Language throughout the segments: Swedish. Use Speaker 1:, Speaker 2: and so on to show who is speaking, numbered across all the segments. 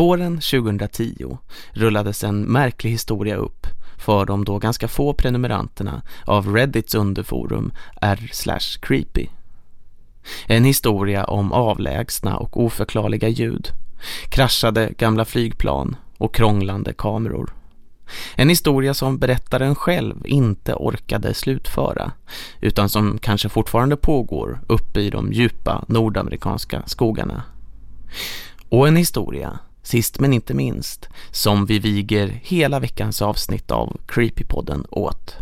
Speaker 1: Våren 2010 rullades en märklig historia upp för de då ganska få prenumeranterna av Reddits underforum r/creepy. En historia om avlägsna och oförklarliga ljud, kraschade gamla flygplan och krånglande kameror. En historia som berättaren själv inte orkade slutföra utan som kanske fortfarande pågår uppe i de djupa nordamerikanska skogarna. Och en historia, sist men inte minst, som vi viger hela veckans avsnitt av Creepypodden åt.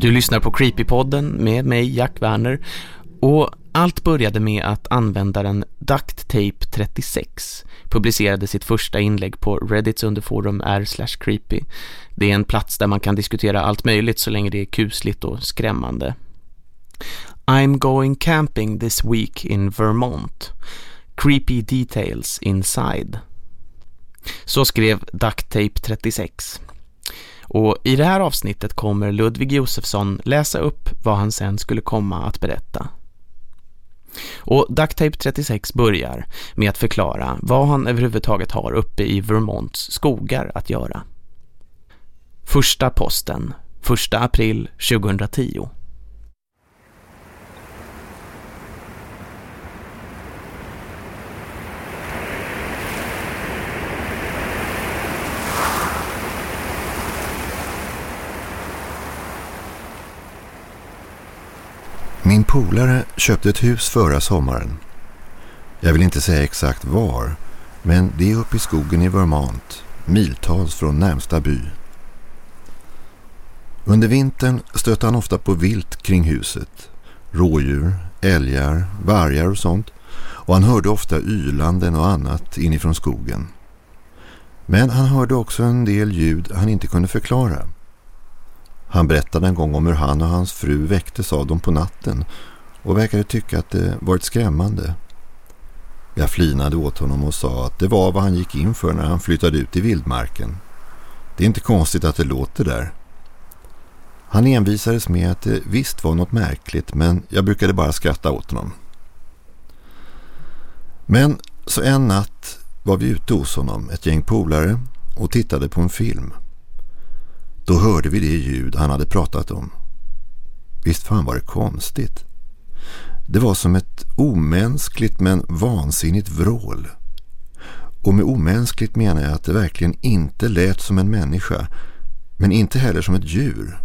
Speaker 1: Du lyssnar på Creepypodden med mig, Jack Werner. Och allt började med att användaren DuctTape36 publicerade sitt första inlägg på Reddits underforum r/creepy. Det är en plats där man kan diskutera allt möjligt så länge det är kusligt och skrämmande. I'm going camping this week in Vermont. Creepy details inside. Så skrev DuctTape36. Och i det här avsnittet kommer Ludvig Josefsson läsa upp vad han sen skulle komma att berätta. Och Ducktape 36 börjar med att förklara vad han överhuvudtaget har uppe i Vermonts skogar att göra. Första posten, 1 april 2010.
Speaker 2: Min polare köpte ett hus förra sommaren. Jag vill inte säga exakt var, men det är uppe i skogen i Vermont, miltals från närmsta by. Under vintern stötte han ofta på vilt kring huset. Rådjur, älgar, vargar och sånt. Och han hörde ofta ylanden och annat inifrån skogen. Men han hörde också en del ljud han inte kunde förklara. Han berättade en gång om hur han och hans fru väcktes av dem på natten och verkade tycka att det varit skrämmande. Jag flinade åt honom och sa att det var vad han gick in för när han flyttade ut i vildmarken. Det är inte konstigt att det låter där. Han envisades med att det visst var något märkligt men jag brukade bara skratta åt honom. Men så en natt var vi ute hos honom, ett gäng polare, och tittade på en film. Då hörde vi det ljud han hade pratat om. Visst fan var det konstigt. Det var som ett omänskligt men vansinnigt vrål. Och med omänskligt menar jag att det verkligen inte lät som en människa men inte heller som ett djur.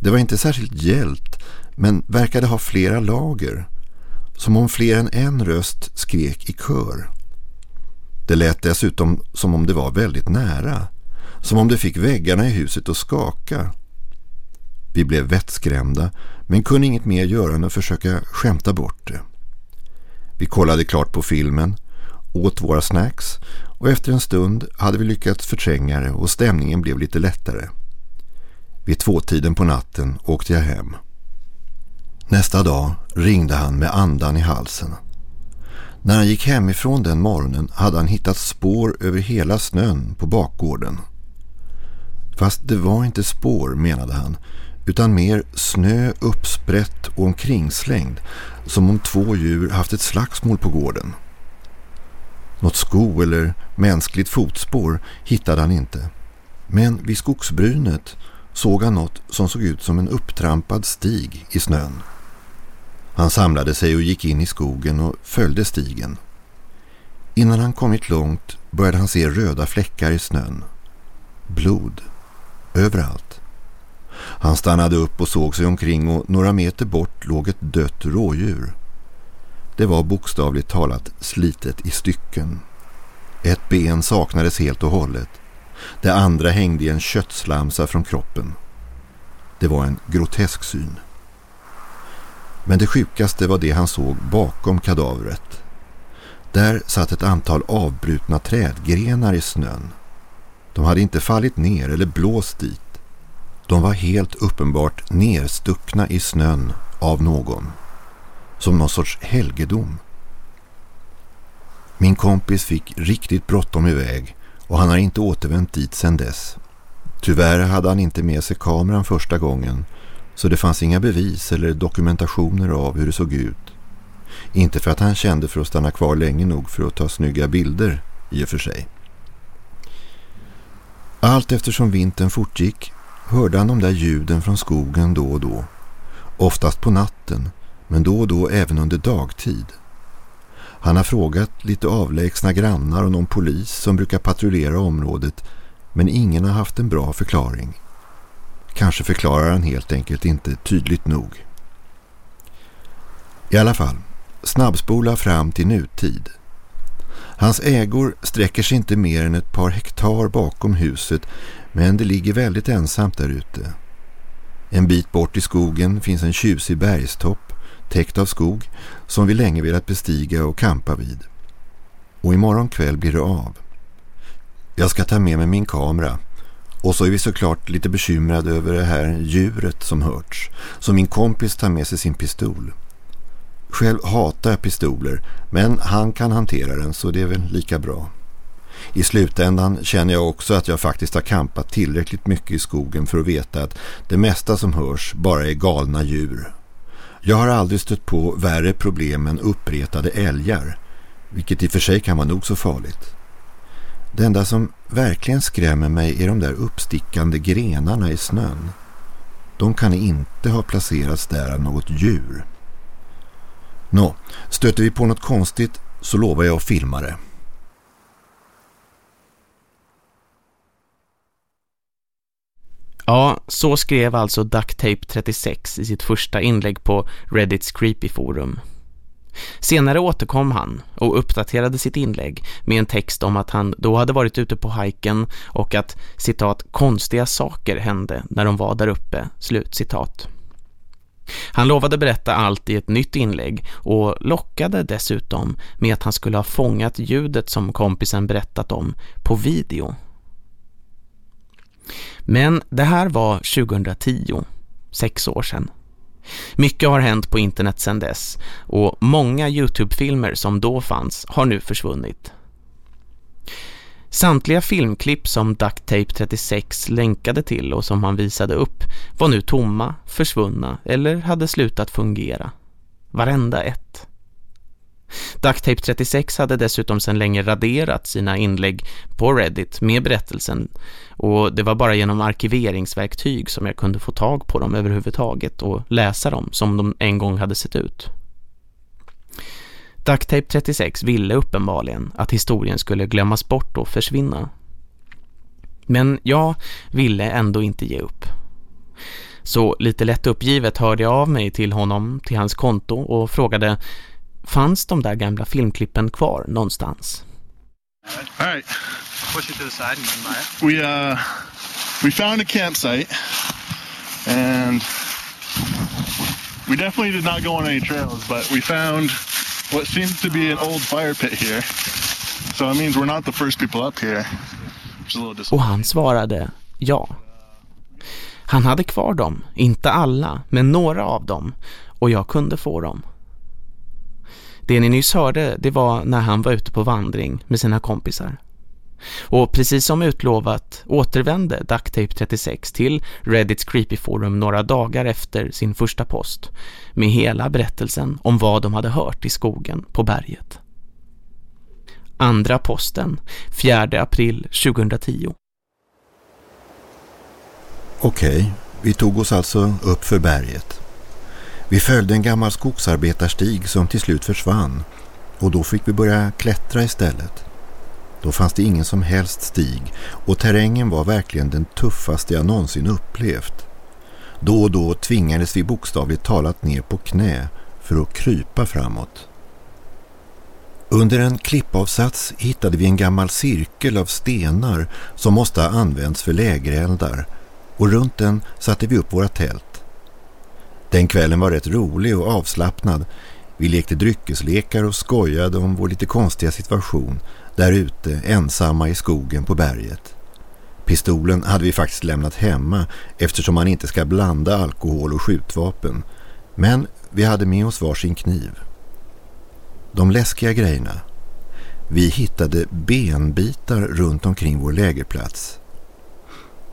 Speaker 2: Det var inte särskilt hjält men verkade ha flera lager. Som om fler än en röst skrek i kör. Det lät dessutom som om det var väldigt nära. Som om det fick väggarna i huset att skaka. Vi blev vettskrämda men kunde inget mer göra än att försöka skämta bort det. Vi kollade klart på filmen, åt våra snacks och efter en stund hade vi lyckats förtränga det och stämningen blev lite lättare. Vid tvåtiden på natten åkte jag hem. Nästa dag ringde han med andan i halsen. När han gick hemifrån den morgonen hade han hittat spår över hela snön på bakgården. Fast det var inte spår, menade han, utan mer snö uppsprätt och omkringslängd som om två djur haft ett slagsmål på gården. Något sko eller mänskligt fotspår hittade han inte. Men vid skogsbrynet såg han något som såg ut som en upptrampad stig i snön. Han samlade sig och gick in i skogen och följde stigen. Innan han kommit långt började han se röda fläckar i snön. Blod. Överallt. Han stannade upp och såg sig omkring och några meter bort låg ett dött rådjur. Det var bokstavligt talat slitet i stycken. Ett ben saknades helt och hållet. Det andra hängde i en köttslamsa från kroppen. Det var en grotesk syn. Men det sjukaste var det han såg bakom kadavret. Där satt ett antal avbrutna trädgrenar i snön. De hade inte fallit ner eller blåst dit. De var helt uppenbart nerstuckna i snön av någon. Som någon sorts helgedom. Min kompis fick riktigt bråttom iväg och han har inte återvänt dit sedan dess. Tyvärr hade han inte med sig kameran första gången så det fanns inga bevis eller dokumentationer av hur det såg ut. Inte för att han kände för att stanna kvar länge nog för att ta snygga bilder i och för sig. Allt eftersom vintern fortgick hörde han de där ljuden från skogen då och då. Oftast på natten, men då och då även under dagtid. Han har frågat lite avlägsna grannar och någon polis som brukar patrullera området men ingen har haft en bra förklaring. Kanske förklarar han helt enkelt inte tydligt nog. I alla fall, snabbspola fram till nutid. Hans ägor sträcker sig inte mer än ett par hektar bakom huset men det ligger väldigt ensamt där ute. En bit bort i skogen finns en tjusig bergstopp täckt av skog som vi länge velat bestiga och kampa vid. Och imorgon kväll blir det av. Jag ska ta med mig min kamera och så är vi såklart lite bekymrade över det här djuret som hörts. Så min kompis tar med sig sin pistol. Själv hatar jag pistoler men han kan hantera den så det är väl lika bra. I slutändan känner jag också att jag faktiskt har kampat tillräckligt mycket i skogen för att veta att det mesta som hörs bara är galna djur. Jag har aldrig stött på värre problem än uppretade älgar, vilket i och för sig kan vara nog så farligt. Det enda som verkligen skrämmer mig är de där uppstickande grenarna i snön. De kan inte ha placerats där av något djur. Nå, stöter vi på något konstigt så lovar jag att filma det.
Speaker 1: Ja, så skrev alltså Ducktape36 i sitt första inlägg på Reddits Creepy-forum. Senare återkom han och uppdaterade sitt inlägg med en text om att han då hade varit ute på hajken och att, citat, konstiga saker hände när de var där uppe, slut citat. Han lovade berätta allt i ett nytt inlägg och lockade dessutom med att han skulle ha fångat ljudet som kompisen berättat om på video. Men det här var 2010, sex år sedan. Mycket har hänt på internet sedan dess och många Youtube-filmer som då fanns har nu försvunnit. Samtliga filmklipp som Ducktape36 länkade till och som han visade upp var nu tomma, försvunna eller hade slutat fungera. Varenda ett. Ducktape36 hade dessutom sedan länge raderat sina inlägg på Reddit med berättelsen och det var bara genom arkiveringsverktyg som jag kunde få tag på dem överhuvudtaget och läsa dem som de en gång hade sett ut. Ducktape36 ville uppenbarligen att historien skulle glömmas bort och försvinna. Men jag ville ändå inte ge upp. Så lite lätt uppgivet hörde jag av mig till honom, till hans konto och frågade Fanns de där gamla filmklippen kvar någonstans?
Speaker 3: All right. Push it to the side and then buy it. We uh we found a campsite and we definitely did not go on any trails, but we found what seems to be an old fire pit here. So it means we're not the first people up here.
Speaker 1: Och han svarade ja. Han hade kvar dem, inte alla, men några av dem. Och jag kunde få dem. Det ni nyss hörde, det var när han var ute på vandring med sina kompisar. Och precis som utlovat återvände Ducktape36 till Reddits Creepy Forum några dagar efter sin första post med hela berättelsen om vad de hade hört i skogen på berget. Andra posten, 4 april 2010.
Speaker 2: Okej, vi tog oss alltså upp för berget. Vi följde en gammal skogsarbetarstig som till slut försvann och då fick vi börja klättra istället. Då fanns det ingen som helst stig och terrängen var verkligen den tuffaste jag någonsin upplevt. Då och då tvingades vi bokstavligt talat ner på knä för att krypa framåt. Under en klippavsats hittade vi en gammal cirkel av stenar som måste ha använts för lägereldar och runt den satte vi upp våra tält. Den kvällen var rätt rolig och avslappnad. Vi lekte dryckeslekar och skojade om vår lite konstiga situation där ute ensamma i skogen på berget. Pistolen hade vi faktiskt lämnat hemma eftersom man inte ska blanda alkohol och skjutvapen. Men vi hade med oss varsin kniv. De läskiga grejerna. Vi hittade benbitar runt omkring vår lägerplats.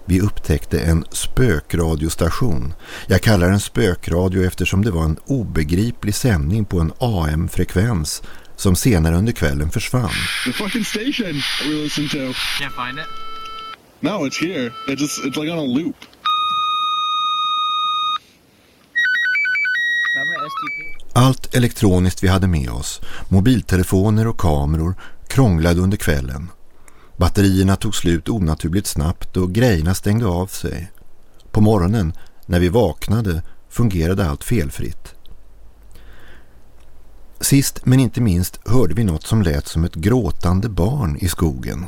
Speaker 2: Vi upptäckte en spökradiostation. Jag kallar den spökradio eftersom det var en obegriplig sändning på en AM-frekvens som senare under kvällen försvann.
Speaker 3: The fucking station we listened to.
Speaker 4: Can't find it?
Speaker 3: No, it's here. It just it's like on a loop.
Speaker 2: Allt elektroniskt vi hade med oss, mobiltelefoner och kameror, krånglade under kvällen. Batterierna tog slut onaturligt snabbt och grejerna stängde av sig. På morgonen, när vi vaknade, fungerade allt felfritt. Sist men inte minst hörde vi något som lät som ett gråtande barn i skogen.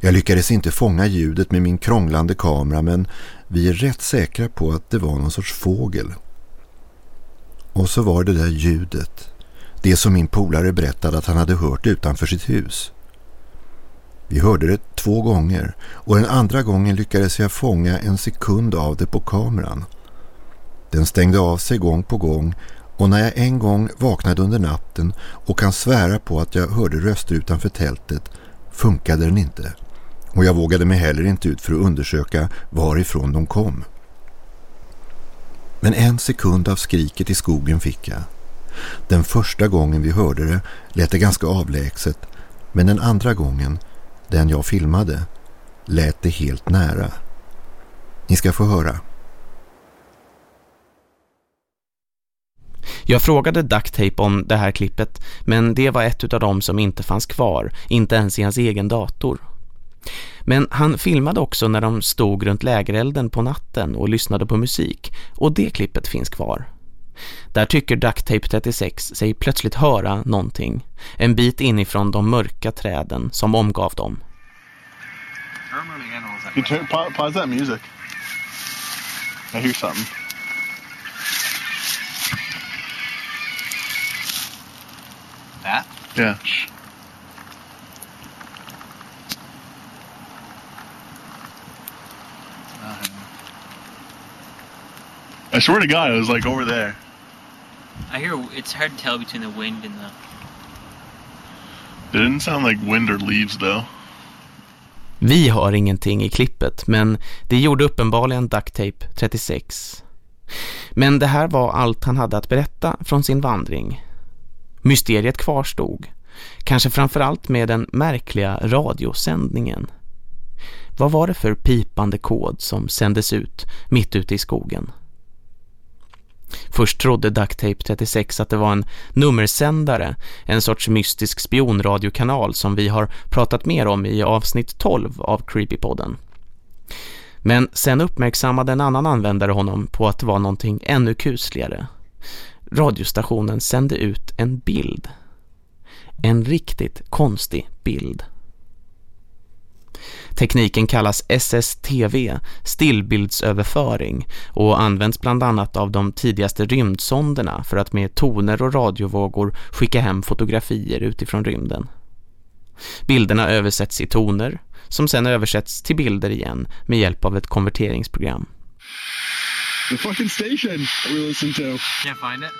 Speaker 2: Jag lyckades inte fånga ljudet med min krånglande kamera men vi är rätt säkra på att det var någon sorts fågel. Och så var det där ljudet. Det som min polare berättade att han hade hört utanför sitt hus. Vi hörde det två gånger och den andra gången lyckades jag fånga en sekund av det på kameran. Den stängde av sig gång på gång och när jag en gång vaknade under natten och kan svära på att jag hörde röster utanför tältet funkade den inte. Och jag vågade mig heller inte ut för att undersöka varifrån de kom. Men en sekund av skriket i skogen fick jag. Den första gången vi hörde det lät det ganska avlägset men den andra gången, den jag filmade, lät det helt nära. Ni ska få höra.
Speaker 1: Jag frågade Ducktape om det här klippet men det var ett av dem som inte fanns kvar, inte ens i hans egen dator. Men han filmade också när de stod runt lägerelden på natten och lyssnade på musik och det klippet finns kvar. Där tycker Ducktape 36 sig plötsligt höra någonting, en bit inifrån de mörka träden som omgav dem.
Speaker 3: You turn, pause, that music. I hear something.
Speaker 4: That?
Speaker 3: Yeah. Uh-huh. I swear to God, it was like over there.
Speaker 4: I hear it's hard to tell between the wind and the.
Speaker 3: It didn't sound like wind or leaves though.
Speaker 1: Vi har ingenting i klippet, men det gjorde uppenbarligen Ducktape 36. Men det här var allt han hade att berätta från sin vandring. Mysteriet kvarstod, kanske framförallt med den märkliga radiosändningen. Vad var det för pipande kod som sändes ut mitt ute i skogen? Först trodde Ducktape 36 att det var en nummersändare, en sorts mystisk spionradiokanal som vi har pratat mer om i avsnitt 12 av Creepypodden. Men sen uppmärksammade en annan användare honom på att det var någonting ännu kusligare. Radiostationen sände ut en bild. En riktigt konstig bild. Tekniken kallas SSTV, stillbildsöverföring, och används bland annat av de tidigaste rymdsonderna för att med toner och radiovågor skicka hem fotografier utifrån rymden. Bilderna översätts i toner, som sedan översätts till bilder igen med hjälp av ett konverteringsprogram.
Speaker 3: The fucking station we listen to.
Speaker 4: Can't find it?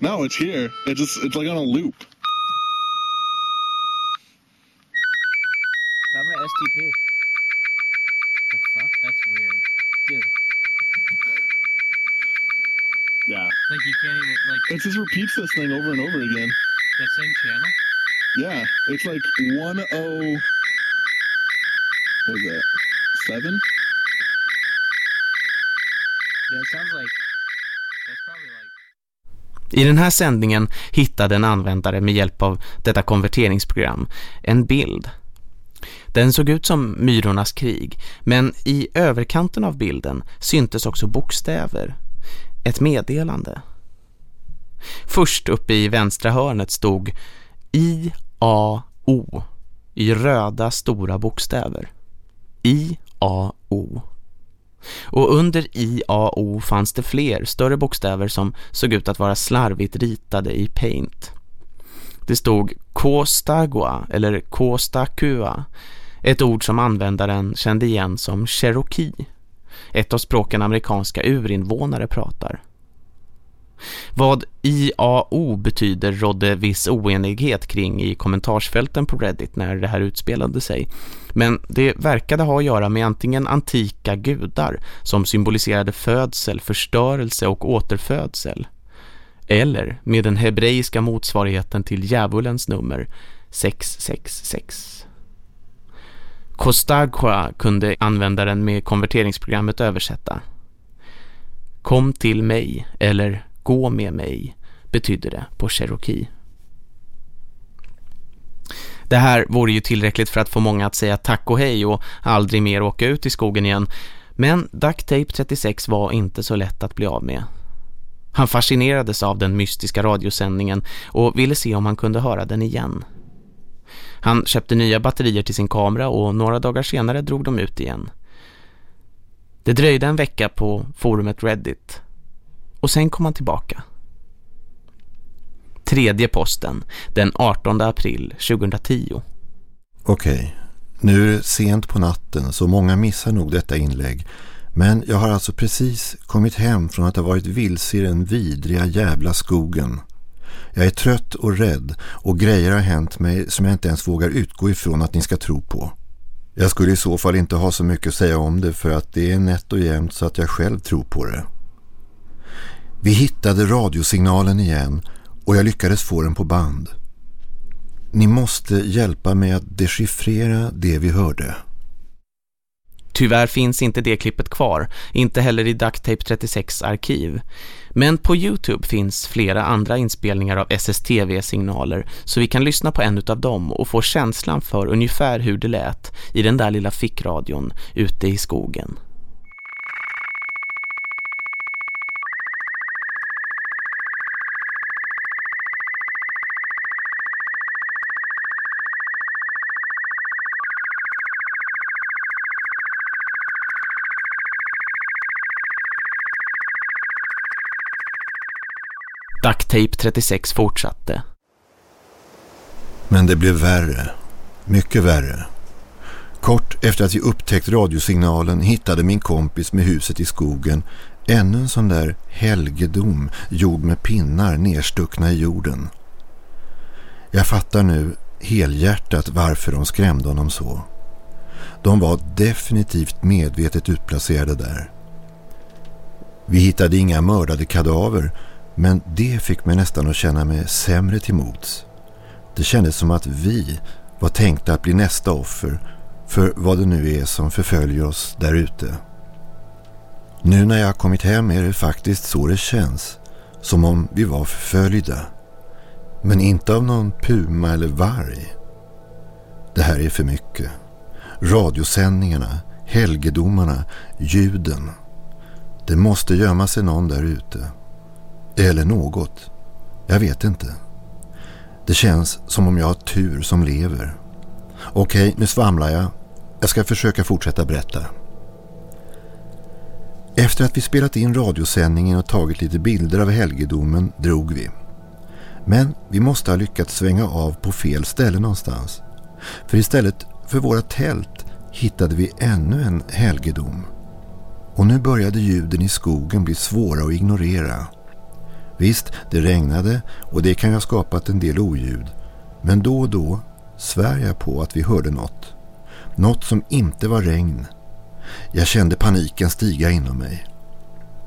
Speaker 3: No, it's here. It just it's like on a loop.
Speaker 4: I'm Remember STP? The fuck? That's weird. Dude.
Speaker 3: Yeah.
Speaker 4: Like you can't even like
Speaker 3: It just repeats this thing over and over again.
Speaker 4: that same channel?
Speaker 3: Yeah. It's like one oh what is that? Seven?
Speaker 1: I den här sändningen hittade en användare med hjälp av detta konverteringsprogram en bild. Den såg ut som Myrornas krig, men i överkanten av bilden syntes också bokstäver. Ett meddelande. Först uppe i vänstra hörnet stod I-A-O i röda stora bokstäver. I-A-O. Och under IAO fanns det fler större bokstäver som såg ut att vara slarvigt ritade i paint. Det stod Kostagua eller Kostakua, Ett ord som användaren kände igen som Cherokee. Ett av språken amerikanska urinvånare pratar. Vad IAO betyder rådde viss oenighet kring i kommentarsfälten på Reddit när det här utspelade sig. Men det verkade ha att göra med antingen antika gudar som symboliserade födsel, förstörelse och återfödsel. Eller med den hebreiska motsvarigheten till djävulens nummer 666. Kostagua kunde användaren med konverteringsprogrammet översätta. Kom till mig eller gå med mig betydde det på Cherokee. Det här vore ju tillräckligt för att få många att säga tack och hej och aldrig mer åka ut i skogen igen. Men Duct Tape 36 var inte så lätt att bli av med. Han fascinerades av den mystiska radiosändningen och ville se om han kunde höra den igen. Han köpte nya batterier till sin kamera och några dagar senare drog de ut igen. Det dröjde en vecka på forumet Reddit och sen kom han tillbaka. Tredje posten, den 18 april 2010.
Speaker 2: Okej, nu är det sent på natten så många missar nog detta inlägg. Men jag har alltså precis kommit hem från att ha varit vilse i den vidriga jävla skogen. Jag är trött och rädd och grejer har hänt mig som jag inte ens vågar utgå ifrån att ni ska tro på. Jag skulle i så fall inte ha så mycket att säga om det för att det är nätt och jämnt så att jag själv tror på det. Vi hittade radiosignalen igen och jag lyckades få den på band. Ni måste hjälpa mig att dechiffrera det vi hörde.
Speaker 1: Tyvärr finns inte det klippet kvar, inte heller i Ducktape 36 arkiv. Men på Youtube finns flera andra inspelningar av SSTV-signaler så vi kan lyssna på en av dem och få känslan för ungefär hur det lät i den där lilla fickradion ute i skogen. Ducktape 36 fortsatte.
Speaker 2: Men det blev värre. Mycket värre. Kort efter att vi upptäckt radiosignalen hittade min kompis med huset i skogen ännu en sån där helgedom gjord med pinnar nerstuckna i jorden. Jag fattar nu helhjärtat varför de skrämde honom så. De var definitivt medvetet utplacerade där. Vi hittade inga mördade kadaver men det fick mig nästan att känna mig sämre till mots. Det kändes som att vi var tänkta att bli nästa offer för vad det nu är som förföljer oss där ute. Nu när jag har kommit hem är det faktiskt så det känns. Som om vi var förföljda. Men inte av någon puma eller varg. Det här är för mycket. Radiosändningarna, helgedomarna, ljuden. Det måste gömma sig någon där ute. Eller något. Jag vet inte. Det känns som om jag har tur som lever. Okej, nu svamlar jag. Jag ska försöka fortsätta berätta. Efter att vi spelat in radiosändningen och tagit lite bilder av helgedomen drog vi. Men vi måste ha lyckats svänga av på fel ställe någonstans. För istället för våra tält hittade vi ännu en helgedom. Och nu började ljuden i skogen bli svåra att ignorera. Visst, det regnade och det kan ju ha skapat en del oljud. Men då och då svär jag på att vi hörde något. Något som inte var regn. Jag kände paniken stiga inom mig.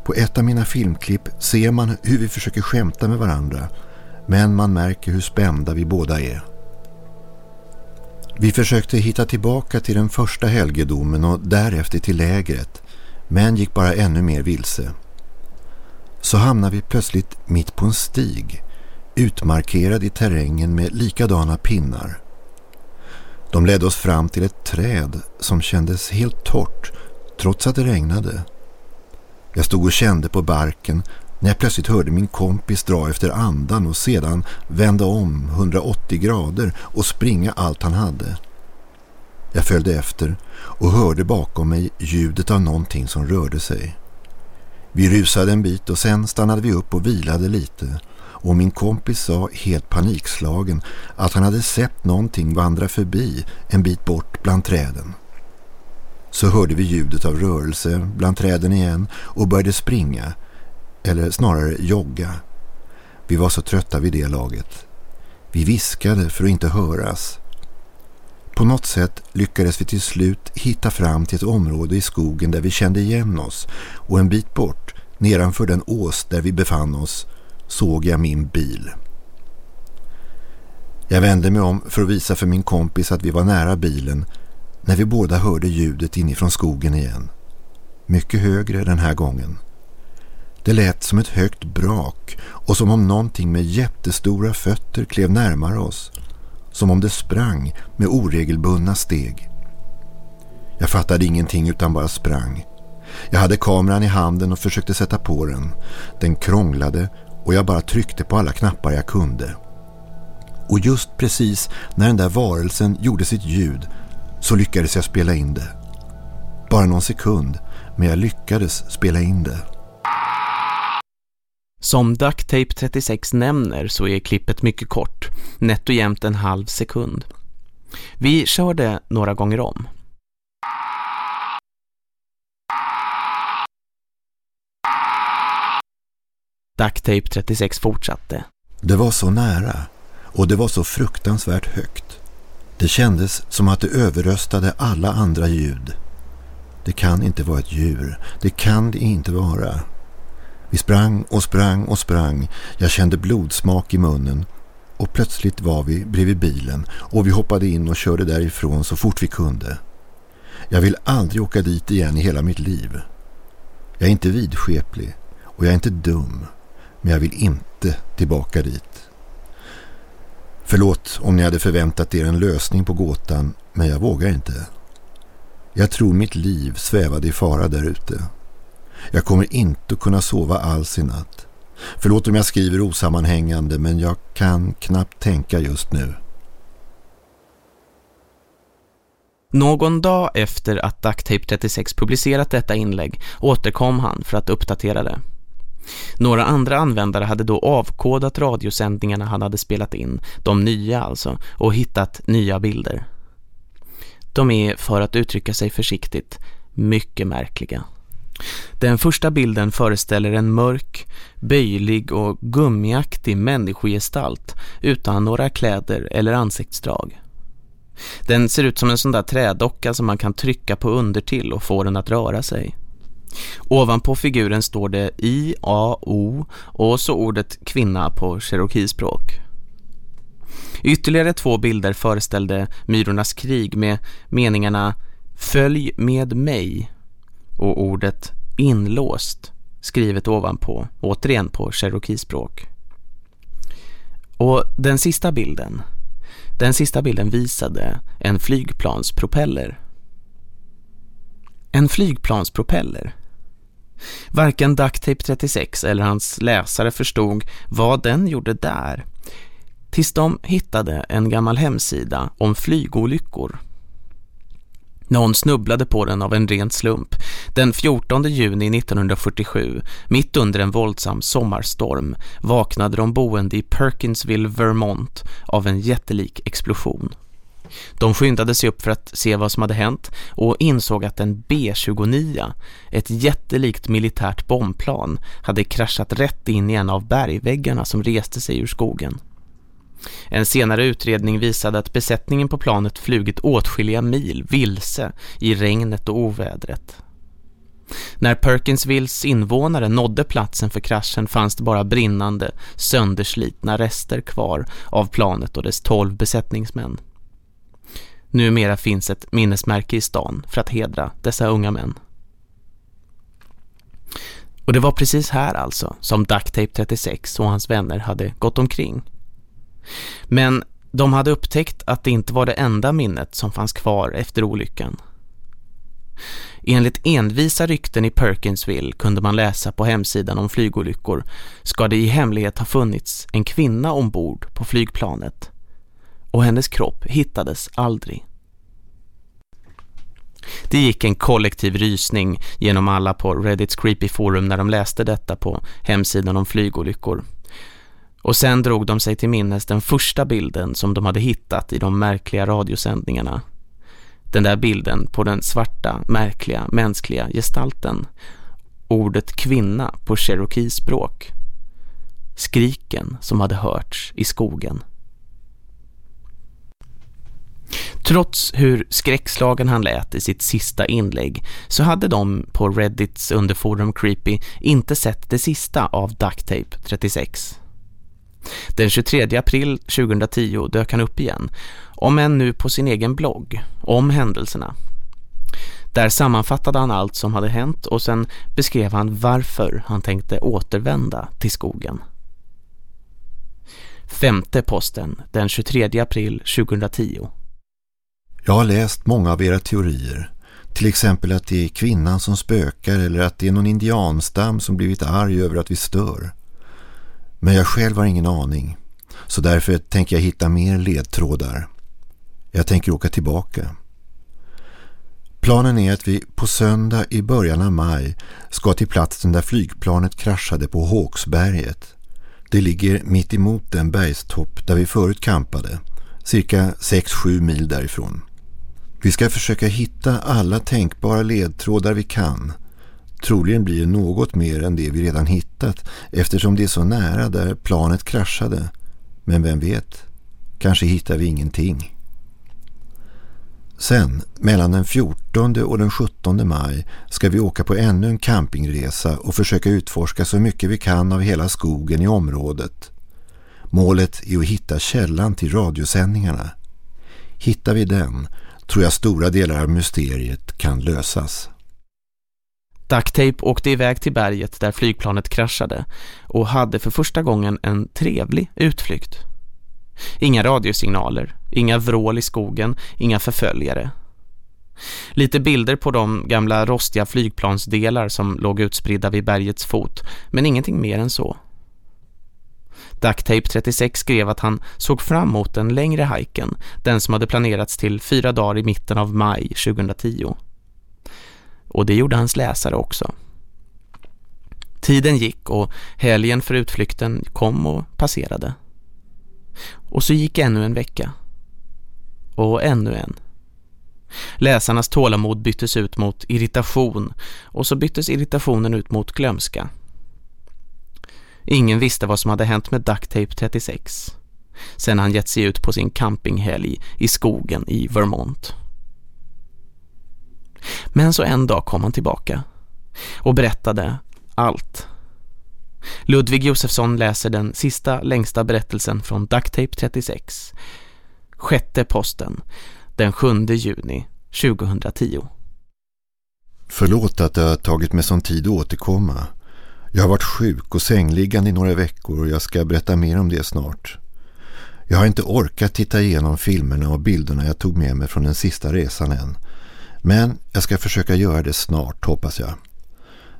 Speaker 2: På ett av mina filmklipp ser man hur vi försöker skämta med varandra. Men man märker hur spända vi båda är. Vi försökte hitta tillbaka till den första helgedomen och därefter till lägret. Men gick bara ännu mer vilse så hamnar vi plötsligt mitt på en stig utmarkerad i terrängen med likadana pinnar. De ledde oss fram till ett träd som kändes helt torrt trots att det regnade. Jag stod och kände på barken när jag plötsligt hörde min kompis dra efter andan och sedan vända om 180 grader och springa allt han hade. Jag följde efter och hörde bakom mig ljudet av någonting som rörde sig. Vi rusade en bit och sen stannade vi upp och vilade lite och min kompis sa helt panikslagen att han hade sett någonting vandra förbi en bit bort bland träden. Så hörde vi ljudet av rörelse bland träden igen och började springa, eller snarare jogga. Vi var så trötta vid det laget. Vi viskade för att inte höras. På något sätt lyckades vi till slut hitta fram till ett område i skogen där vi kände igen oss och en bit bort, nedanför den ås där vi befann oss, såg jag min bil. Jag vände mig om för att visa för min kompis att vi var nära bilen när vi båda hörde ljudet inifrån skogen igen. Mycket högre den här gången. Det lät som ett högt brak och som om någonting med jättestora fötter klev närmare oss. Som om det sprang med oregelbundna steg. Jag fattade ingenting utan bara sprang. Jag hade kameran i handen och försökte sätta på den. Den krånglade och jag bara tryckte på alla knappar jag kunde. Och just precis när den där varelsen gjorde sitt ljud så lyckades jag spela in det. Bara någon sekund, men jag lyckades spela in det.
Speaker 1: Som Ducktape 36 nämner så är klippet mycket kort, nätt och jämnt en halv sekund. Vi kör det några gånger om. Ducktape 36 fortsatte.
Speaker 2: Det var så nära och det var så fruktansvärt högt. Det kändes som att det överröstade alla andra ljud. Det kan inte vara ett djur. Det kan det inte vara. Vi sprang och sprang och sprang. Jag kände blodsmak i munnen. Och plötsligt var vi bredvid bilen och vi hoppade in och körde därifrån så fort vi kunde. Jag vill aldrig åka dit igen i hela mitt liv. Jag är inte vidskeplig och jag är inte dum. Men jag vill inte tillbaka dit. Förlåt om ni hade förväntat er en lösning på gåtan, men jag vågar inte. Jag tror mitt liv svävade i fara där ute. Jag kommer inte att kunna sova alls i natt. Förlåt om jag skriver osammanhängande, men jag kan knappt tänka just nu.
Speaker 1: Någon dag efter att Ducktape 36 publicerat detta inlägg återkom han för att uppdatera det. Några andra användare hade då avkodat radiosändningarna han hade spelat in, de nya alltså, och hittat nya bilder. De är, för att uttrycka sig försiktigt, mycket märkliga. Den första bilden föreställer en mörk, böjlig och gummiaktig människogestalt utan några kläder eller ansiktsdrag. Den ser ut som en sån där trädocka som man kan trycka på under till och få den att röra sig. Ovanpå figuren står det I-A-O och så ordet kvinna på cherokispråk. Ytterligare två bilder föreställde Myrornas krig med meningarna Följ med mig och ordet inlåst skrivet ovanpå, återigen på cherokee-språk. Och den sista bilden, den sista bilden visade en flygplanspropeller. En flygplanspropeller. Varken Ducktape 36 eller hans läsare förstod vad den gjorde där. Tills de hittade en gammal hemsida om flygolyckor. Någon snubblade på den av en ren slump. Den 14 juni 1947, mitt under en våldsam sommarstorm, vaknade de boende i Perkinsville, Vermont av en jättelik explosion. De skyndade sig upp för att se vad som hade hänt och insåg att en B-29, ett jättelikt militärt bombplan, hade kraschat rätt in i en av bergväggarna som reste sig ur skogen. En senare utredning visade att besättningen på planet flugit åtskilliga mil vilse i regnet och ovädret. När Perkinsvilles invånare nådde platsen för kraschen fanns det bara brinnande, sönderslitna rester kvar av planet och dess tolv besättningsmän. Numera finns ett minnesmärke i stan för att hedra dessa unga män. Och det var precis här alltså som Ducktape 36 och hans vänner hade gått omkring. Men de hade upptäckt att det inte var det enda minnet som fanns kvar efter olyckan. Enligt envisa rykten i Perkinsville kunde man läsa på hemsidan om flygolyckor ska det i hemlighet ha funnits en kvinna ombord på flygplanet och hennes kropp hittades aldrig. Det gick en kollektiv rysning genom alla på Reddits Creepy Forum när de läste detta på hemsidan om flygolyckor. Och sen drog de sig till minnes den första bilden som de hade hittat i de märkliga radiosändningarna. Den där bilden på den svarta, märkliga, mänskliga gestalten. Ordet kvinna på Cherokee-språk. Skriken som hade hörts i skogen. Trots hur skräckslagen han lät i sitt sista inlägg så hade de på Reddits underforum Creepy inte sett det sista av Ducktape 36. Den 23 april 2010 dök han upp igen, om än nu på sin egen blogg, om händelserna. Där sammanfattade han allt som hade hänt och sen beskrev han varför han tänkte återvända till skogen. Femte posten den 23 april 2010.
Speaker 2: Jag har läst många av era teorier. Till exempel att det är kvinnan som spökar eller att det är någon indianstam som blivit arg över att vi stör. Men jag själv har ingen aning. Så därför tänker jag hitta mer ledtrådar. Jag tänker åka tillbaka. Planen är att vi på söndag i början av maj ska till platsen där flygplanet kraschade på Håksberget. Det ligger mitt emot den bergstopp där vi förut kampade, cirka 6-7 mil därifrån. Vi ska försöka hitta alla tänkbara ledtrådar vi kan. Troligen blir det något mer än det vi redan hittat eftersom det är så nära där planet kraschade. Men vem vet, kanske hittar vi ingenting. Sen, mellan den 14 och den 17 maj ska vi åka på ännu en campingresa och försöka utforska så mycket vi kan av hela skogen i området. Målet är att hitta källan till radiosändningarna. Hittar vi den tror jag stora delar av mysteriet kan lösas.
Speaker 1: Ducktape åkte iväg till berget där flygplanet kraschade och hade för första gången en trevlig utflykt. Inga radiosignaler, inga vrål i skogen, inga förföljare. Lite bilder på de gamla rostiga flygplansdelar som låg utspridda vid bergets fot, men ingenting mer än så. Ducktape 36 skrev att han såg fram emot den längre hajken, den som hade planerats till fyra dagar i mitten av maj 2010. Och det gjorde hans läsare också. Tiden gick och helgen för utflykten kom och passerade. Och så gick ännu en vecka. Och ännu en. Läsarnas tålamod byttes ut mot irritation och så byttes irritationen ut mot glömska. Ingen visste vad som hade hänt med Ducktape 36 sen han gett sig ut på sin campinghelg i skogen i Vermont. Men så en dag kom han tillbaka och berättade allt. Ludvig Josefsson läser den sista längsta berättelsen från Ducktape 36. Sjätte posten, den 7 juni 2010.
Speaker 2: Förlåt att det har tagit mig sån tid att återkomma. Jag har varit sjuk och sängliggande i några veckor och jag ska berätta mer om det snart. Jag har inte orkat titta igenom filmerna och bilderna jag tog med mig från den sista resan än. Men jag ska försöka göra det snart, hoppas jag.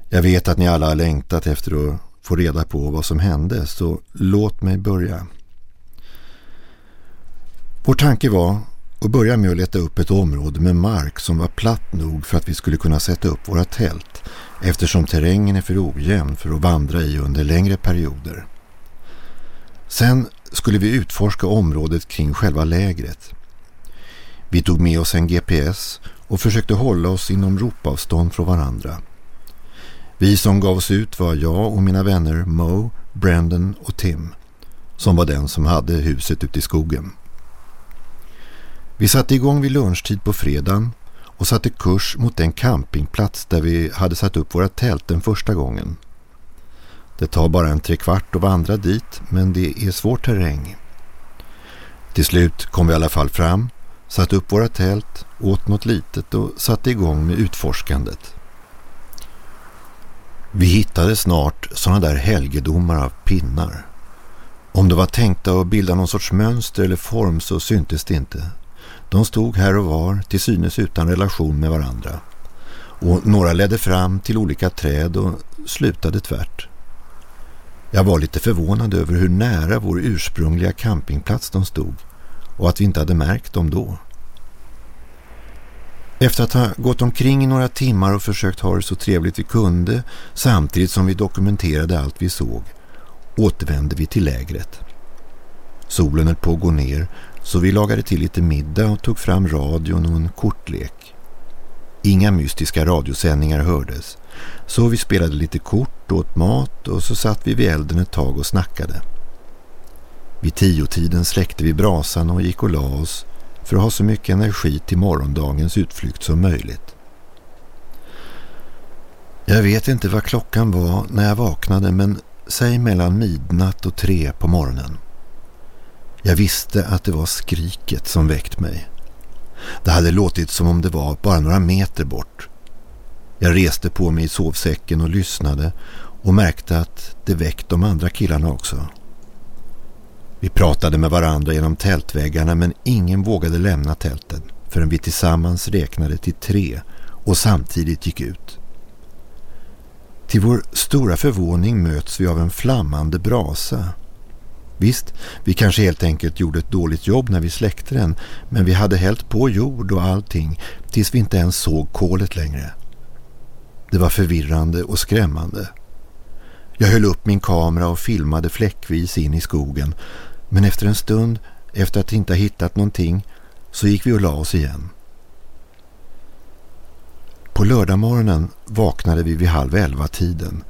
Speaker 2: Jag vet att ni alla har längtat efter att få reda på vad som hände, så låt mig börja. Vår tanke var att börja med att leta upp ett område med mark som var platt nog för att vi skulle kunna sätta upp våra tält eftersom terrängen är för ojämn för att vandra i under längre perioder. Sen skulle vi utforska området kring själva lägret. Vi tog med oss en GPS och försökte hålla oss inom ropavstånd från varandra. Vi som gav oss ut var jag och mina vänner Mo, Brandon och Tim som var den som hade huset ute i skogen. Vi satte igång vid lunchtid på fredagen och satte kurs mot den campingplats där vi hade satt upp våra tält den första gången. Det tar bara en trekvart att vandra dit men det är svår terräng. Till slut kom vi i alla fall fram, satte upp våra tält, åt något litet och satte igång med utforskandet. Vi hittade snart sådana där helgedomar av pinnar. Om de var tänkta att bilda någon sorts mönster eller form så syntes det inte. De stod här och var till synes utan relation med varandra. Och några ledde fram till olika träd och slutade tvärt. Jag var lite förvånad över hur nära vår ursprungliga campingplats de stod och att vi inte hade märkt dem då. Efter att ha gått omkring i några timmar och försökt ha det så trevligt vi kunde samtidigt som vi dokumenterade allt vi såg återvände vi till lägret. Solen höll på att gå ner så vi lagade till lite middag och tog fram radion och en kortlek. Inga mystiska radiosändningar hördes så vi spelade lite kort, åt mat och så satt vi vid elden ett tag och snackade. Vid tiotiden släckte vi brasan och gick och la oss för att ha så mycket energi till morgondagens utflykt som möjligt. Jag vet inte vad klockan var när jag vaknade men säg mellan midnatt och tre på morgonen. Jag visste att det var skriket som väckt mig. Det hade låtit som om det var bara några meter bort. Jag reste på mig i sovsäcken och lyssnade och märkte att det väckt de andra killarna också. Vi pratade med varandra genom tältväggarna men ingen vågade lämna tälten förrän vi tillsammans räknade till tre och samtidigt gick ut. Till vår stora förvåning möts vi av en flammande brasa. Visst, vi kanske helt enkelt gjorde ett dåligt jobb när vi släckte den men vi hade hällt på jord och allting tills vi inte ens såg kolet längre. Det var förvirrande och skrämmande. Jag höll upp min kamera och filmade fläckvis in i skogen men efter en stund, efter att inte ha hittat någonting, så gick vi och la oss igen. På lördagmorgonen vaknade vi vid halv elva tiden,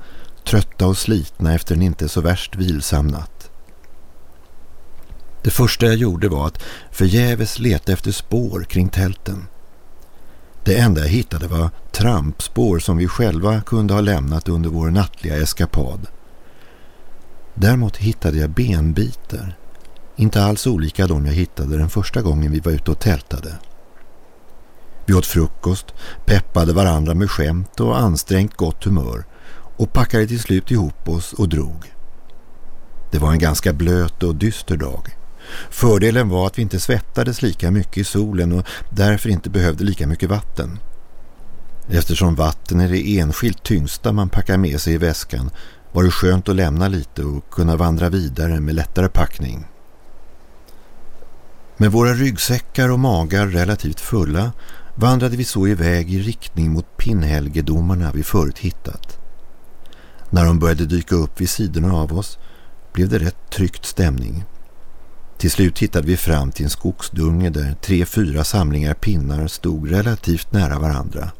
Speaker 2: trötta och slitna efter en inte så värst vilsam natt. Det första jag gjorde var att förgäves leta efter spår kring tälten. Det enda jag hittade var trampspår som vi själva kunde ha lämnat under vår nattliga eskapad. Däremot hittade jag benbitar inte alls olika de jag hittade den första gången vi var ute och tältade. Vi åt frukost, peppade varandra med skämt och ansträngt gott humör och packade till slut ihop oss och drog. Det var en ganska blöt och dyster dag. Fördelen var att vi inte svettades lika mycket i solen och därför inte behövde lika mycket vatten. Eftersom vatten är det enskilt tyngsta man packar med sig i väskan var det skönt att lämna lite och kunna vandra vidare med lättare packning. Med våra ryggsäckar och magar relativt fulla vandrade vi så iväg i riktning mot pinnhelgedomarna vi förut hittat. När de började dyka upp vid sidorna av oss blev det rätt tryckt stämning. Till slut hittade vi fram till en skogsdunge där tre, fyra samlingar pinnar stod relativt nära varandra.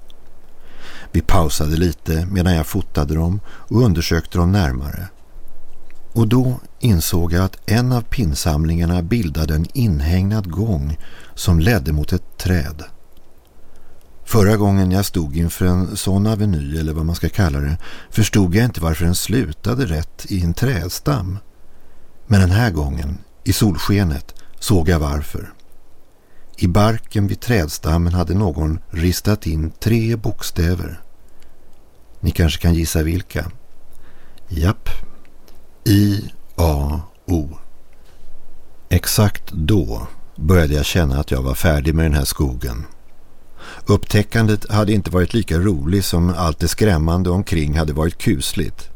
Speaker 2: Vi pausade lite medan jag fotade dem och undersökte dem närmare. Och då insåg jag att en av pinsamlingarna bildade en inhägnad gång som ledde mot ett träd. Förra gången jag stod inför en sån aveny eller vad man ska kalla det förstod jag inte varför den slutade rätt i en trädstam. Men den här gången, i solskenet, såg jag varför. I barken vid trädstammen hade någon ristat in tre bokstäver. Ni kanske kan gissa vilka? Japp, i-A-O. Exakt då började jag känna att jag var färdig med den här skogen. Upptäckandet hade inte varit lika roligt som allt det skrämmande omkring hade varit kusligt.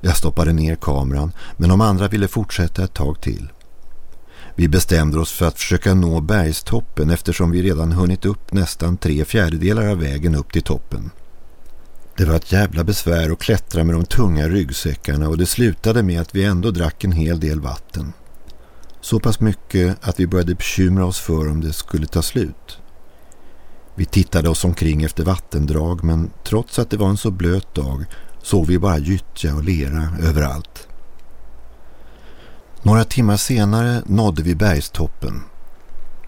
Speaker 2: Jag stoppade ner kameran men de andra ville fortsätta ett tag till. Vi bestämde oss för att försöka nå bergstoppen eftersom vi redan hunnit upp nästan tre fjärdedelar av vägen upp till toppen. Det var ett jävla besvär att klättra med de tunga ryggsäckarna och det slutade med att vi ändå drack en hel del vatten. Så pass mycket att vi började bekymra oss för om det skulle ta slut. Vi tittade oss omkring efter vattendrag men trots att det var en så blöt dag såg vi bara gyttja och lera överallt. Några timmar senare nådde vi bergstoppen.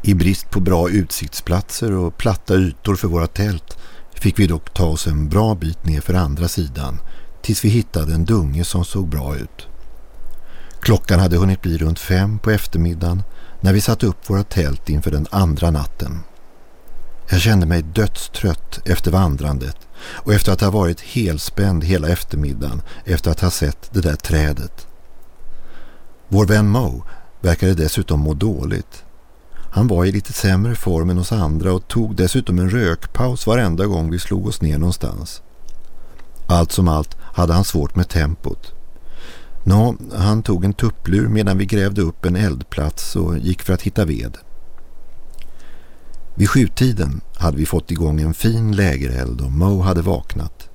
Speaker 2: I brist på bra utsiktsplatser och platta ytor för våra tält fick vi dock ta oss en bra bit ner för andra sidan tills vi hittade en dunge som såg bra ut. Klockan hade hunnit bli runt fem på eftermiddagen när vi satte upp våra tält inför den andra natten. Jag kände mig dödstrött efter vandrandet och efter att ha varit helspänd hela eftermiddagen efter att ha sett det där trädet. Vår vän Mo verkade dessutom må dåligt han var i lite sämre form än oss andra och tog dessutom en rökpaus varenda gång vi slog oss ner någonstans. Allt som allt hade han svårt med tempot. Nå, han tog en tupplur medan vi grävde upp en eldplats och gick för att hitta ved. Vid sjutiden hade vi fått igång en fin lägereld och Mo hade vaknat.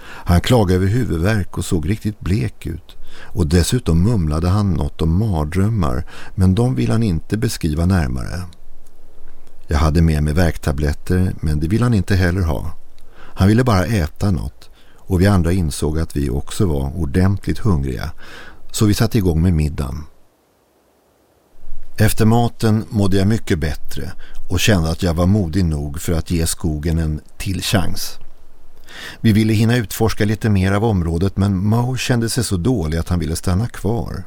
Speaker 2: Han klagade över huvudvärk och såg riktigt blek ut och dessutom mumlade han något om mardrömmar men de ville han inte beskriva närmare. Jag hade med mig verktabletter men det ville han inte heller ha. Han ville bara äta något och vi andra insåg att vi också var ordentligt hungriga så vi satte igång med middagen. Efter maten mådde jag mycket bättre och kände att jag var modig nog för att ge skogen en till chans. Vi ville hinna utforska lite mer av området men Mo kände sig så dålig att han ville stanna kvar.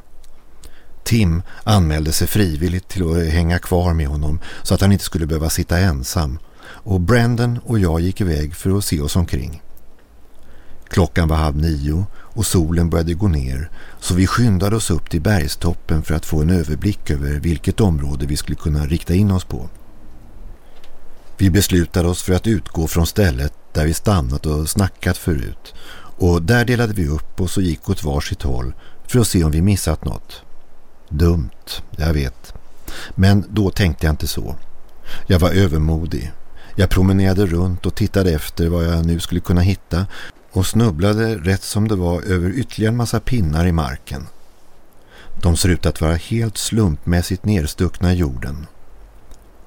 Speaker 2: Tim anmälde sig frivilligt till att hänga kvar med honom så att han inte skulle behöva sitta ensam och Brandon och jag gick iväg för att se oss omkring. Klockan var halv nio och solen började gå ner så vi skyndade oss upp till bergstoppen för att få en överblick över vilket område vi skulle kunna rikta in oss på. Vi beslutade oss för att utgå från stället där vi stannat och snackat förut och där delade vi upp oss och gick åt varsitt håll för att se om vi missat något. Dumt, jag vet. Men då tänkte jag inte så. Jag var övermodig. Jag promenerade runt och tittade efter vad jag nu skulle kunna hitta och snubblade rätt som det var över ytterligare en massa pinnar i marken. De ser ut att vara helt slumpmässigt nedstuckna i jorden.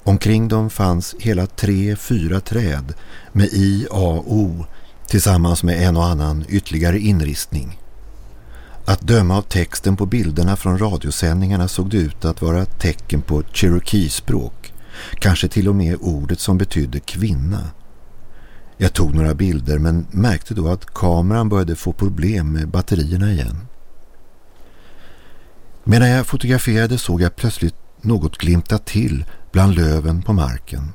Speaker 2: Omkring dem fanns hela tre, fyra träd med I, A, O tillsammans med en och annan ytterligare inristning. Att döma av texten på bilderna från radiosändningarna såg det ut att vara tecken på Cherokee-språk. Kanske till och med ordet som betydde kvinna. Jag tog några bilder men märkte då att kameran började få problem med batterierna igen. Medan jag fotograferade såg jag plötsligt något glimta till bland löven på marken.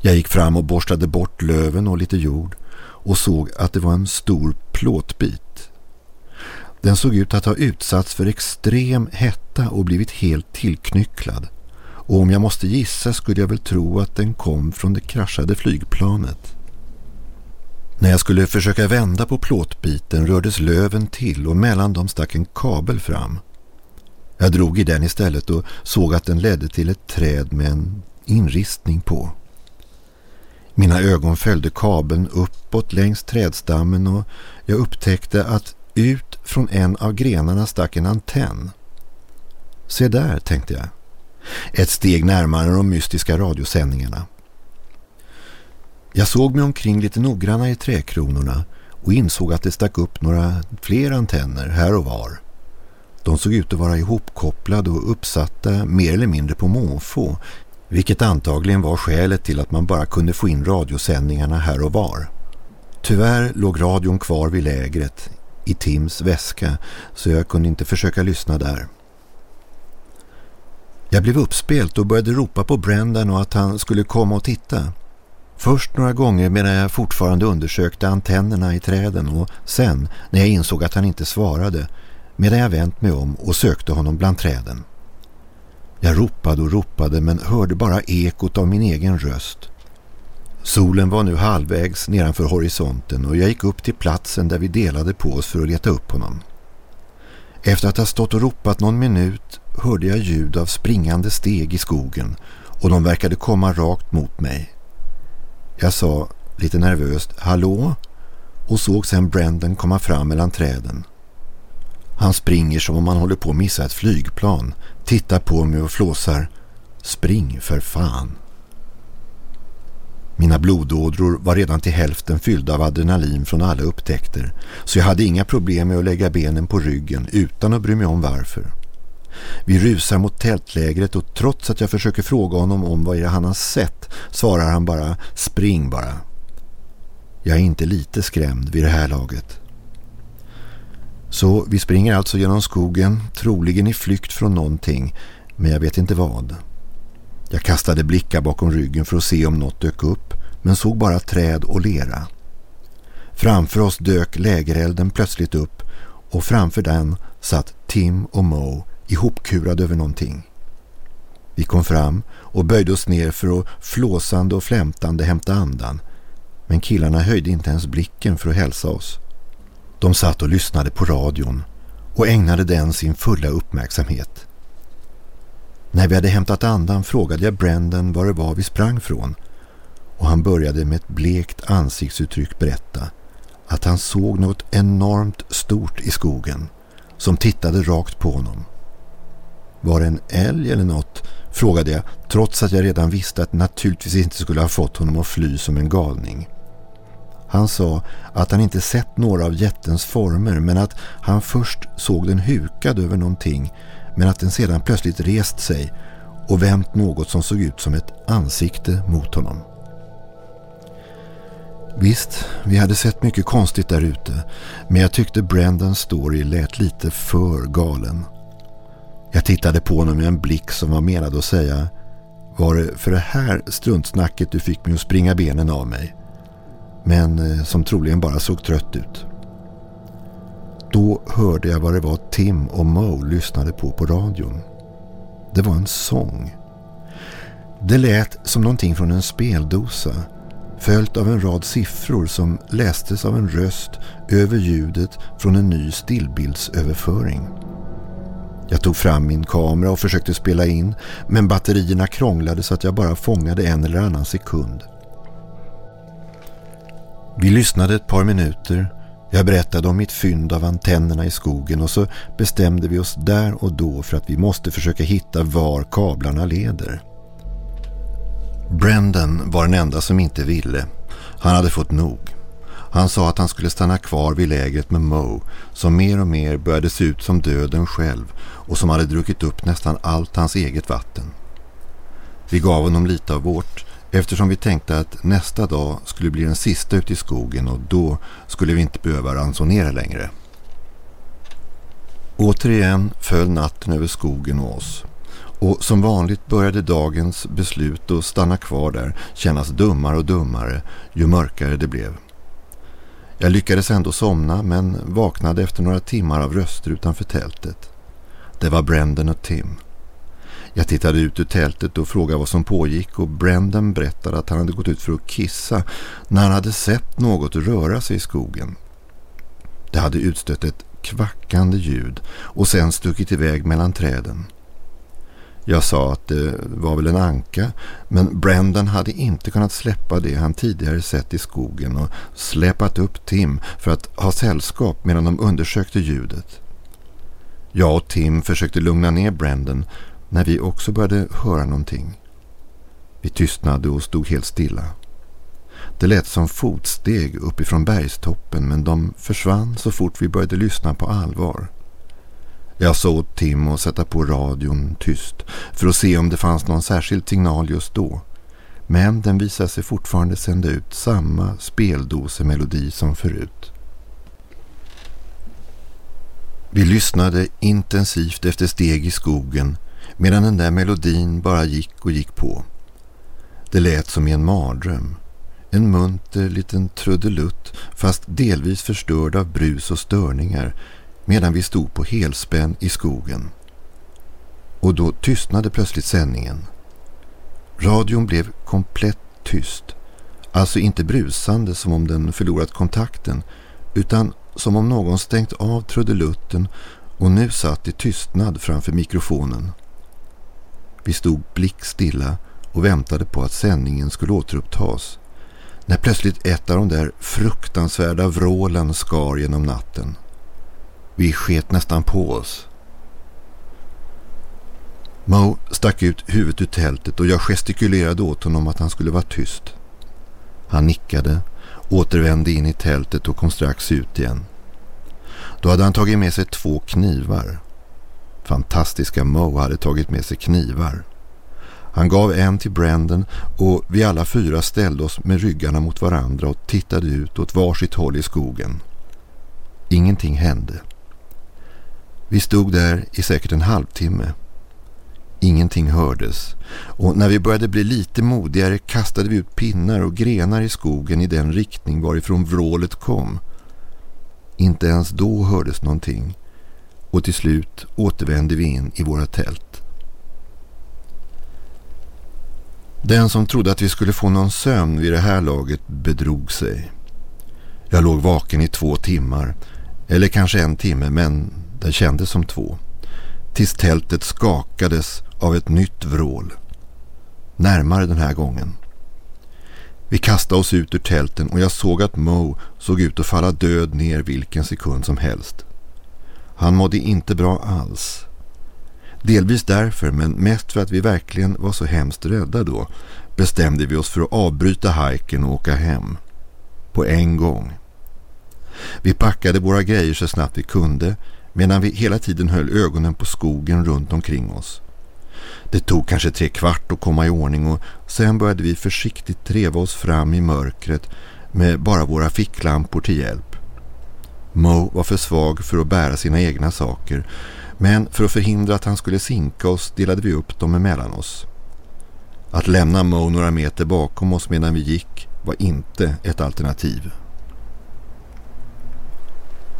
Speaker 2: Jag gick fram och borstade bort löven och lite jord och såg att det var en stor plåtbit. Den såg ut att ha utsatts för extrem hetta och blivit helt tillknycklad. Och om jag måste gissa skulle jag väl tro att den kom från det kraschade flygplanet. När jag skulle försöka vända på plåtbiten rördes löven till och mellan dem stack en kabel fram. Jag drog i den istället och såg att den ledde till ett träd med en inristning på. Mina ögon följde kabeln uppåt längs trädstammen och jag upptäckte att ut från en av grenarna stack en antenn. Se där, tänkte jag. Ett steg närmare de mystiska radiosändningarna. Jag såg mig omkring lite noggranna i träkronorna och insåg att det stack upp några fler antenner här och var. De såg ut att vara ihopkopplade och uppsatta mer eller mindre på måfå, vilket antagligen var skälet till att man bara kunde få in radiosändningarna här och var. Tyvärr låg radion kvar vid lägret i Tims väska så jag kunde inte försöka lyssna där. Jag blev uppspelt och började ropa på Brendan och att han skulle komma och titta. Först några gånger medan jag fortfarande undersökte antennerna i träden och sen när jag insåg att han inte svarade medan jag vänt mig om och sökte honom bland träden. Jag ropade och ropade men hörde bara ekot av min egen röst. Solen var nu halvvägs nedanför horisonten och jag gick upp till platsen där vi delade på oss för att leta upp honom. Efter att ha stått och ropat någon minut hörde jag ljud av springande steg i skogen och de verkade komma rakt mot mig. Jag sa lite nervöst hallå och såg sen Brandon komma fram mellan träden. Han springer som om han håller på att missa ett flygplan, tittar på mig och flåsar spring för fan. Mina blodådror var redan till hälften fyllda av adrenalin från alla upptäckter så jag hade inga problem med att lägga benen på ryggen utan att bry mig om varför. Vi rusar mot tältlägret och trots att jag försöker fråga honom om vad han har sett svarar han bara spring bara. Jag är inte lite skrämd vid det här laget. Så vi springer alltså genom skogen, troligen i flykt från någonting, men jag vet inte vad. Jag kastade blickar bakom ryggen för att se om något dök upp, men såg bara träd och lera. Framför oss dök lägerelden plötsligt upp och framför den satt Tim och Mo ihopkurade över någonting. Vi kom fram och böjde oss ner för att flåsande och flämtande hämta andan. Men killarna höjde inte ens blicken för att hälsa oss. De satt och lyssnade på radion och ägnade den sin fulla uppmärksamhet. När vi hade hämtat andan frågade jag Brandon var det var vi sprang från och han började med ett blekt ansiktsuttryck berätta att han såg något enormt stort i skogen som tittade rakt på honom. Var det en älg eller något? frågade jag trots att jag redan visste att naturligtvis inte skulle ha fått honom att fly som en galning. Han sa att han inte sett några av jättens former men att han först såg den hukad över någonting men att den sedan plötsligt rest sig och vänt något som såg ut som ett ansikte mot honom. Visst, vi hade sett mycket konstigt där ute men jag tyckte Brandons story lät lite för galen. Jag tittade på honom med en blick som var menad att säga Var det för det här struntsnacket du fick mig att springa benen av mig? Men eh, som troligen bara såg trött ut. Då hörde jag vad det var Tim och Mo lyssnade på på radion. Det var en sång. Det lät som någonting från en speldosa följt av en rad siffror som lästes av en röst över ljudet från en ny stillbildsöverföring. Jag tog fram min kamera och försökte spela in men batterierna krånglade så att jag bara fångade en eller annan sekund. Vi lyssnade ett par minuter. Jag berättade om mitt fynd av antennerna i skogen och så bestämde vi oss där och då för att vi måste försöka hitta var kablarna leder. Brendan var den enda som inte ville. Han hade fått nog. Han sa att han skulle stanna kvar vid lägret med Moe som mer och mer började se ut som döden själv och som hade druckit upp nästan allt hans eget vatten. Vi gav honom lite av vårt eftersom vi tänkte att nästa dag skulle bli den sista ute i skogen och då skulle vi inte behöva ransonera längre. Återigen föll natten över skogen och oss. Och som vanligt började dagens beslut att stanna kvar där kännas dummare och dummare ju mörkare det blev. Jag lyckades ändå somna men vaknade efter några timmar av röster utanför tältet. Det var Brendan och Tim. Jag tittade ut ur tältet och frågade vad som pågick och Brendan berättade att han hade gått ut för att kissa när han hade sett något röra sig i skogen. Det hade utstött ett kvackande ljud och sen stuckit iväg mellan träden. Jag sa att det var väl en anka men Brendan hade inte kunnat släppa det han tidigare sett i skogen och släpat upp Tim för att ha sällskap medan de undersökte ljudet. Jag och Tim försökte lugna ner Brendan när vi också började höra någonting. Vi tystnade och stod helt stilla. Det lät som fotsteg uppifrån bergstoppen men de försvann så fort vi började lyssna på allvar. Jag sa åt Tim att sätta på radion tyst för att se om det fanns någon särskild signal just då. Men den visade sig fortfarande sända ut samma speldosemelodi som förut. Vi lyssnade intensivt efter steg i skogen medan den där melodin bara gick och gick på. Det lät som i en mardröm. En munter liten trudelutt fast delvis förstörd av brus och störningar medan vi stod på helspänn i skogen. Och då tystnade plötsligt sändningen. Radion blev komplett tyst. Alltså inte brusande som om den förlorat kontakten utan som om någon stängt av trudelutten och nu satt i tystnad framför mikrofonen. Vi stod blickstilla och väntade på att sändningen skulle återupptas när plötsligt ett av de där fruktansvärda vrålen skar genom natten. Vi sket nästan på oss. Mo stack ut huvudet ur tältet och jag gestikulerade åt honom att han skulle vara tyst. Han nickade, återvände in i tältet och kom strax ut igen. Då hade han tagit med sig två knivar. Fantastiska Moe hade tagit med sig knivar. Han gav en till Brandon och vi alla fyra ställde oss med ryggarna mot varandra och tittade ut åt varsitt håll i skogen. Ingenting hände. Vi stod där i säkert en halvtimme. Ingenting hördes och när vi började bli lite modigare kastade vi ut pinnar och grenar i skogen i den riktning varifrån vrålet kom. Inte ens då hördes någonting och till slut återvände vi in i våra tält. Den som trodde att vi skulle få någon sömn vid det här laget bedrog sig. Jag låg vaken i två timmar, eller kanske en timme, men det kändes som två. Tills tältet skakades av ett nytt vrål. Närmare den här gången. Vi kastade oss ut ur tälten och jag såg att Mo såg ut att falla död ner vilken sekund som helst. Han mådde inte bra alls. Delvis därför, men mest för att vi verkligen var så hemskt rädda då, bestämde vi oss för att avbryta hajken och åka hem. På en gång. Vi packade våra grejer så snabbt vi kunde medan vi hela tiden höll ögonen på skogen runt omkring oss. Det tog kanske tre kvart att komma i ordning och sen började vi försiktigt treva oss fram i mörkret med bara våra ficklampor till hjälp. Mo var för svag för att bära sina egna saker men för att förhindra att han skulle sinka oss delade vi upp dem emellan oss. Att lämna Mo några meter bakom oss medan vi gick var inte ett alternativ.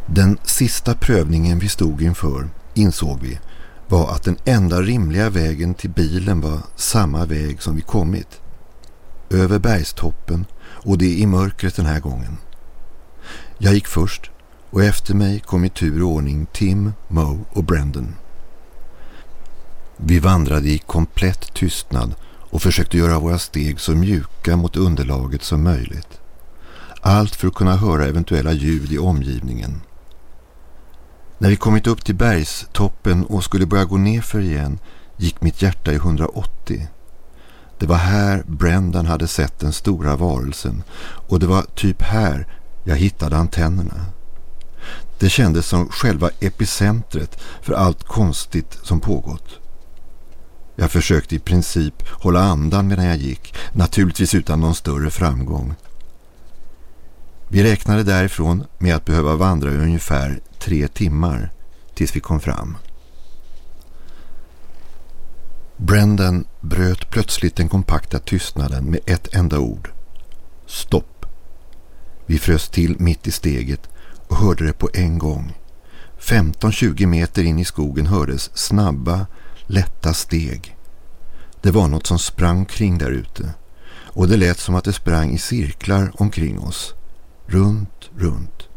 Speaker 2: Den sista prövningen vi stod inför, insåg vi, var att den enda rimliga vägen till bilen var samma väg som vi kommit. Över bergstoppen och det i mörkret den här gången. Jag gick först och efter mig kom i tur och ordning Tim, Moe och Brandon. Vi vandrade i komplett tystnad och försökte göra våra steg så mjuka mot underlaget som möjligt. Allt för att kunna höra eventuella ljud i omgivningen. När vi kommit upp till bergstoppen och skulle börja gå ner för igen gick mitt hjärta i 180. Det var här Brendan hade sett den stora varelsen och det var typ här jag hittade antennerna. Det kändes som själva epicentret för allt konstigt som pågått. Jag försökte i princip hålla andan medan jag gick, naturligtvis utan någon större framgång. Vi räknade därifrån med att behöva vandra i ungefär tre timmar tills vi kom fram. Brendan bröt plötsligt den kompakta tystnaden med ett enda ord. Stopp. Vi frös till mitt i steget och hörde det på en gång. 15-20 meter in i skogen hördes snabba, lätta steg. Det var något som sprang kring där ute och det lät som att det sprang i cirklar omkring oss. Runt, runt.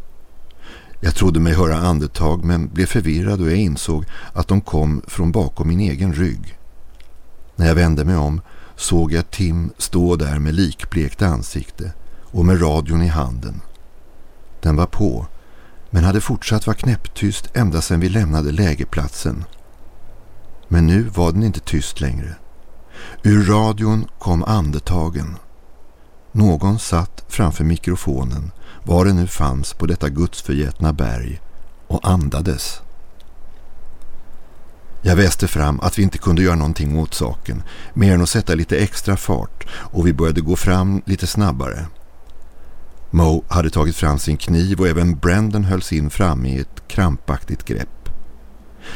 Speaker 2: Jag trodde mig höra andetag men blev förvirrad och jag insåg att de kom från bakom min egen rygg. När jag vände mig om såg jag Tim stå där med likblekt ansikte och med radion i handen. Den var på men hade fortsatt vara knäpptyst ända sedan vi lämnade lägerplatsen. Men nu var den inte tyst längre. Ur radion kom andetagen. Någon satt framför mikrofonen, var det nu fanns på detta gudsförgätna berg, och andades. Jag väste fram att vi inte kunde göra någonting åt saken, mer än att sätta lite extra fart och vi började gå fram lite snabbare. Mo hade tagit fram sin kniv och även Brandon hölls in fram i ett krampaktigt grepp.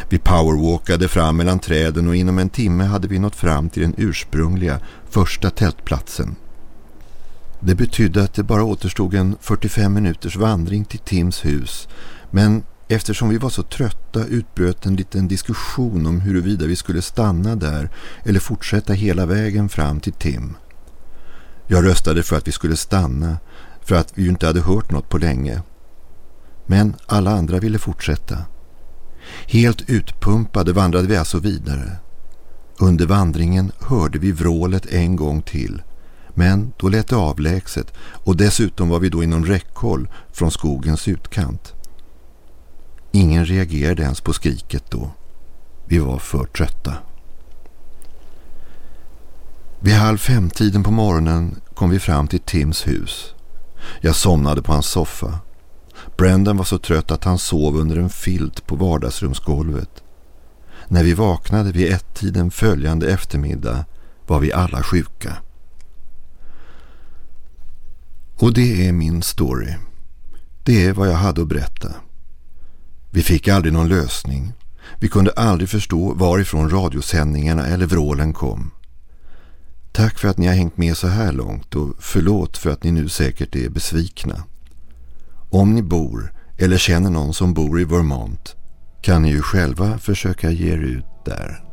Speaker 2: Vi powerwalkade fram mellan träden och inom en timme hade vi nått fram till den ursprungliga första tältplatsen. Det betydde att det bara återstod en 45 minuters vandring till Tims hus men eftersom vi var så trötta utbröt en liten diskussion om huruvida vi skulle stanna där eller fortsätta hela vägen fram till Tim. Jag röstade för att vi skulle stanna för att vi ju inte hade hört något på länge. Men alla andra ville fortsätta. Helt utpumpade vandrade vi alltså vidare. Under vandringen hörde vi vrålet en gång till. Men då lät det avlägset och dessutom var vi då inom räckhåll från skogens utkant. Ingen reagerade ens på skriket då. Vi var för trötta. Vid halv femtiden på morgonen kom vi fram till Tims hus. Jag somnade på hans soffa. Brendan var så trött att han sov under en filt på vardagsrumsgolvet. När vi vaknade vid ett-tiden följande eftermiddag var vi alla sjuka. Och det är min story. Det är vad jag hade att berätta. Vi fick aldrig någon lösning. Vi kunde aldrig förstå varifrån radiosändningarna eller vrålen kom. Tack för att ni har hängt med så här långt och förlåt för att ni nu säkert är besvikna. Om ni bor eller känner någon som bor i Vermont kan ni ju själva försöka ge er ut där.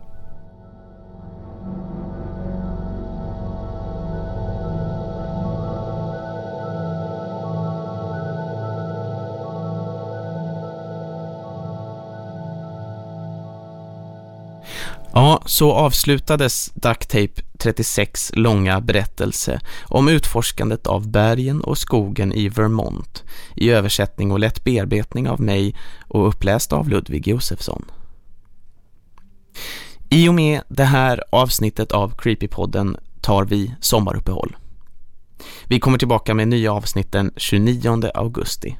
Speaker 1: Ja, så avslutades Ducktape 36 långa berättelse om utforskandet av bergen och skogen i Vermont i översättning och lätt bearbetning av mig och uppläst av Ludvig Josefsson. I och med det här avsnittet av Creepypodden tar vi sommaruppehåll. Vi kommer tillbaka med nya avsnitt den 29 augusti.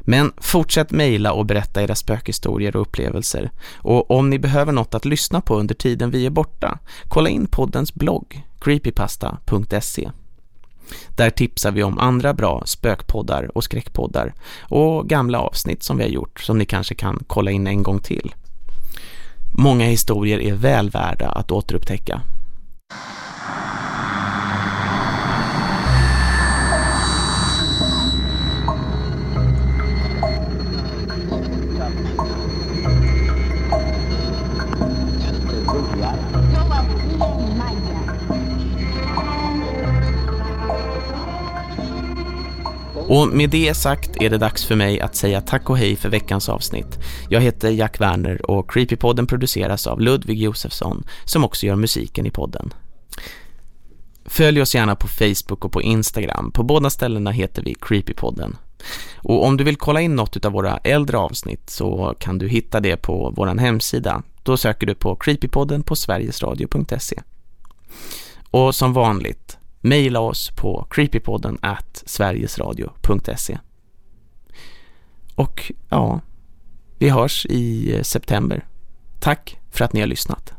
Speaker 1: Men fortsätt mejla och berätta era spökhistorier och upplevelser. Och om ni behöver något att lyssna på under tiden vi är borta, kolla in poddens blogg creepypasta.se. Där tipsar vi om andra bra spökpoddar och skräckpoddar och gamla avsnitt som vi har gjort som ni kanske kan kolla in en gång till. Många historier är väl värda att återupptäcka. Och med det sagt är det dags för mig att säga tack och hej för veckans avsnitt. Jag heter Jack Werner och Creepypodden produceras av Ludvig Josefsson som också gör musiken i podden. Följ oss gärna på Facebook och på Instagram. På båda ställena heter vi Creepypodden. Och om du vill kolla in något av våra äldre avsnitt så kan du hitta det på vår hemsida. Då söker du på Creepypodden på sverigesradio.se. Och som vanligt, Maila oss på creepypodden at sverigesradio.se Och ja, vi hörs i eh, september. Tack för att ni har lyssnat.